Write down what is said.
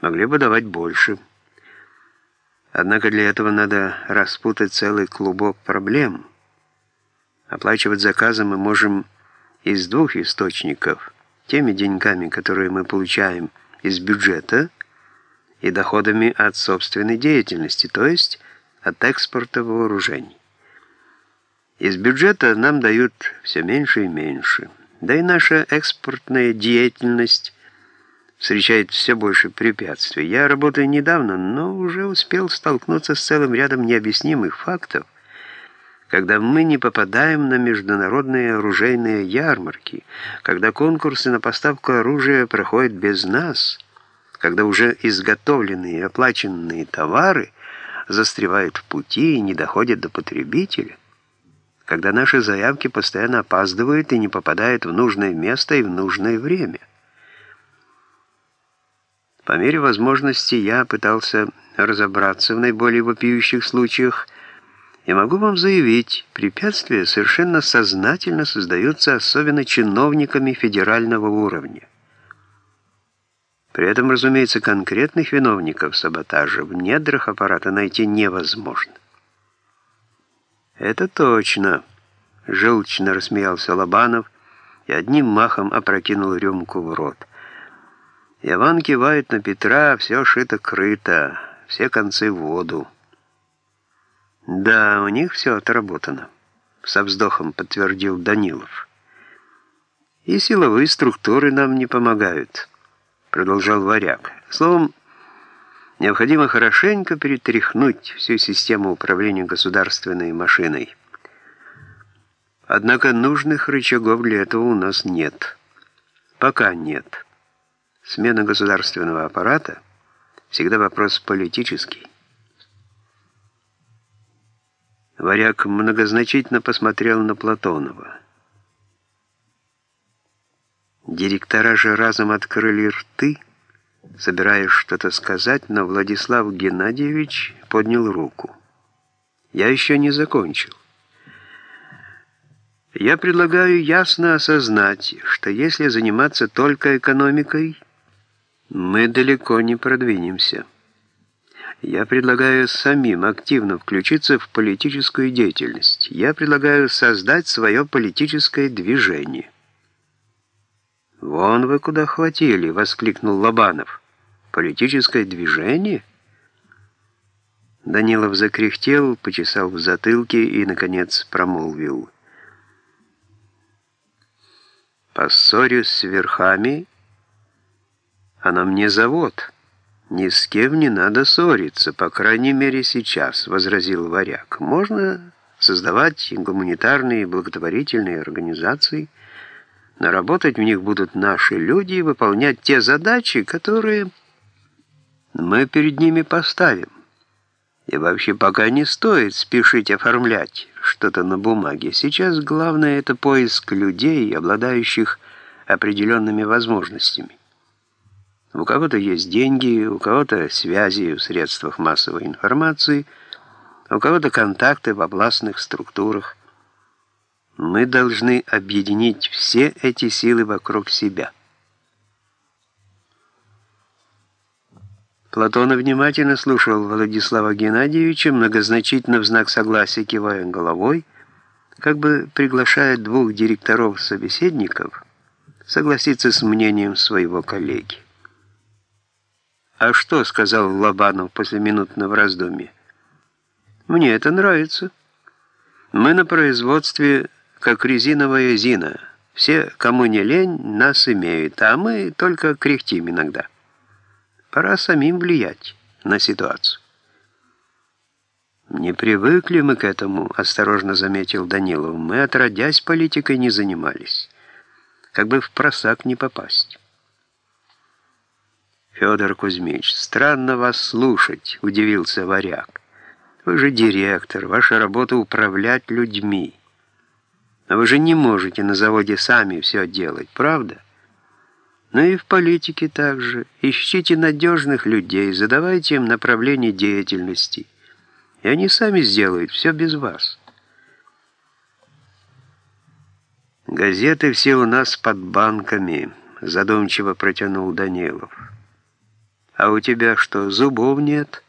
Могли бы давать больше. Однако для этого надо распутать целый клубок проблем. Оплачивать заказы мы можем из двух источников. Теми деньгами, которые мы получаем из бюджета, и доходами от собственной деятельности, то есть от экспорта вооружений. Из бюджета нам дают все меньше и меньше. Да и наша экспортная деятельность встречает все больше препятствий. Я работаю недавно, но уже успел столкнуться с целым рядом необъяснимых фактов, когда мы не попадаем на международные оружейные ярмарки, когда конкурсы на поставку оружия проходят без нас, когда уже изготовленные и оплаченные товары застревают в пути и не доходят до потребителя, когда наши заявки постоянно опаздывают и не попадают в нужное место и в нужное время. По мере возможности я пытался разобраться в наиболее вопиющих случаях, и могу вам заявить, препятствия совершенно сознательно создаются особенно чиновниками федерального уровня. При этом, разумеется, конкретных виновников саботажа в недрах аппарата найти невозможно. «Это точно», — желчно рассмеялся Лобанов и одним махом опрокинул рюмку в рот. Иван кивает на Петра, все шито-крыто, все концы в воду. «Да, у них все отработано», — со вздохом подтвердил Данилов. «И силовые структуры нам не помогают», — продолжал Варяг. «Словом, необходимо хорошенько перетряхнуть всю систему управления государственной машиной. Однако нужных рычагов для этого у нас нет. Пока нет». Смена государственного аппарата всегда вопрос политический. Варяг многозначительно посмотрел на Платонова. Директора же разом открыли рты, собираясь что-то сказать, но Владислав Геннадьевич поднял руку. «Я еще не закончил. Я предлагаю ясно осознать, что если заниматься только экономикой, мы далеко не продвинемся. Я предлагаю самим активно включиться в политическую деятельность. Я предлагаю создать свое политическое движение. «Вон вы куда хватили!» — воскликнул Лобанов. «Политическое движение?» Данилов закряхтел, почесал в затылке и, наконец, промолвил. «Поссорюсь с верхами...» Она мне завод. Ни с кем не надо ссориться, по крайней мере сейчас, возразил Варяг. Можно создавать гуманитарные благотворительные организации, но работать в них будут наши люди и выполнять те задачи, которые мы перед ними поставим. И вообще пока не стоит спешить оформлять что-то на бумаге. Сейчас главное это поиск людей, обладающих определенными возможностями. У кого-то есть деньги, у кого-то связи в средствах массовой информации, у кого-то контакты в областных структурах. Мы должны объединить все эти силы вокруг себя. Платонов внимательно слушал Владислава Геннадьевича, многозначительно в знак согласия кивая головой, как бы приглашая двух директоров-собеседников согласиться с мнением своего коллеги. «А что?» — сказал Лобанов после минутного раздумья. «Мне это нравится. Мы на производстве, как резиновая зина. Все, кому не лень, нас имеют, а мы только кряхтим иногда. Пора самим влиять на ситуацию». «Не привыкли мы к этому», — осторожно заметил Данилов. «Мы, отродясь, политикой не занимались. Как бы в просак не попасть». «Федор Кузьмич, странно вас слушать», — удивился варяг. «Вы же директор, ваша работа — управлять людьми. Но вы же не можете на заводе сами все делать, правда? Ну и в политике также. Ищите надежных людей, задавайте им направление деятельности, и они сами сделают все без вас». «Газеты все у нас под банками», — задумчиво протянул Данилов. «А у тебя что, зубов нет?»